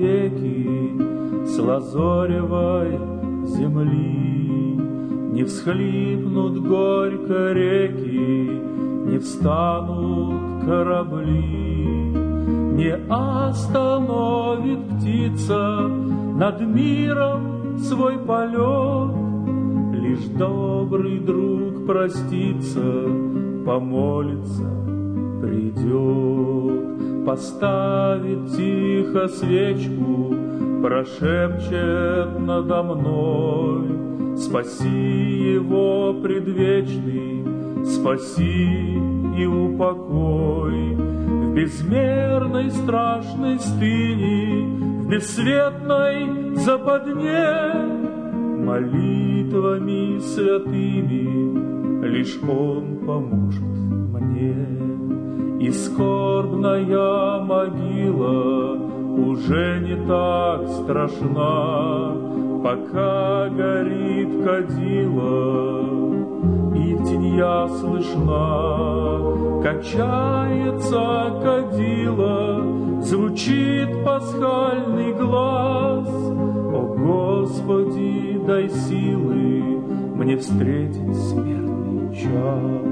веки с лазоревой земли. Не всхлипнут горько реки, не встанут корабли, не остановит птица над миром свой полет. Лишь добрый друг простится, помолится, придет, поставит тихо свечку, прошепчет надо мной, спаси его предвечный, спаси и упокой в безмерной страшной стыне, в бесцветной западне, молитвами святыми лишь Он поможет мне. И скорбная могила уже не так страшна, пока горит кадила я слышна, Качается кадила, Звучит пасхальный глаз. О, Господи, дай силы Мне встретить смертный час.